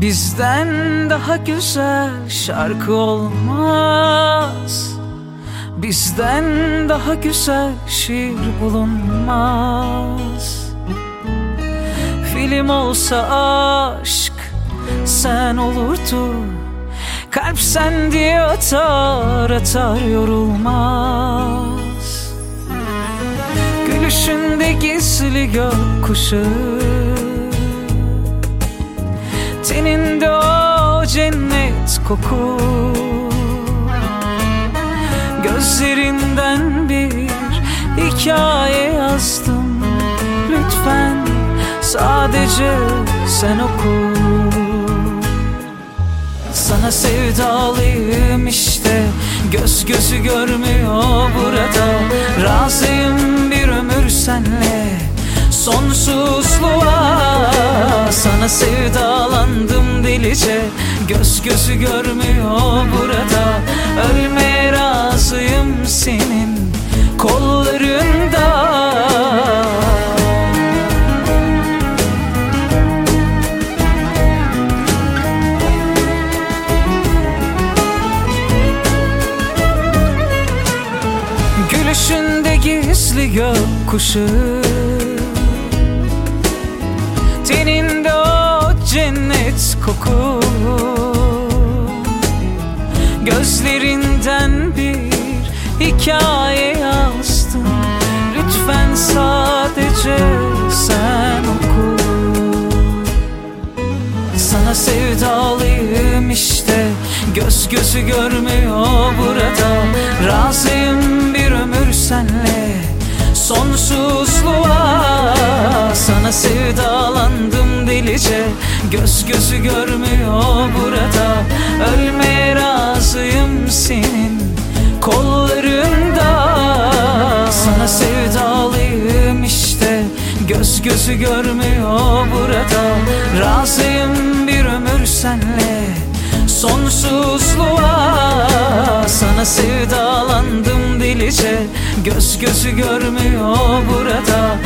Bizden daha güzel şarkı olmaz. Bizden daha güzel şiir bulunmaz. Film olsa aşk sen olurdun Kalp sen diye atar atar yorulmaz. Gülüşünde gizli gökkuşağı Teninde o cennet koku. Gözlerinden bir hikaye yazdım. Lütfen sadece sen oku. Sana sevdalıyım işte. Göz gözü görmüyor burada. Razıyım bir ömür senle Sonsuzluğa. Sana sevdalandım delice Göz gözü görmüyor burada. Ölmeye razıyım senin kollarında. Gülüşünde gizli gökkuşağı cennet koku Gözlerinden bir hikaye yazdım Lütfen sadece sen oku. Sana sevdalıyım işte. Göz gözü görmüyor burada. Razıyım bir ömür senle. Sonsuzluğa Sana sevdalandım delice Göz gözü görmüyor burada. Ölmeye razıyım senin kollarında. Sana sevdalıyım işte Göz gözü görmüyor burada. Razıyım bir ömür senle Sonsuzluğa. Sana sevdalandım delice Göz gözü görmüyor burada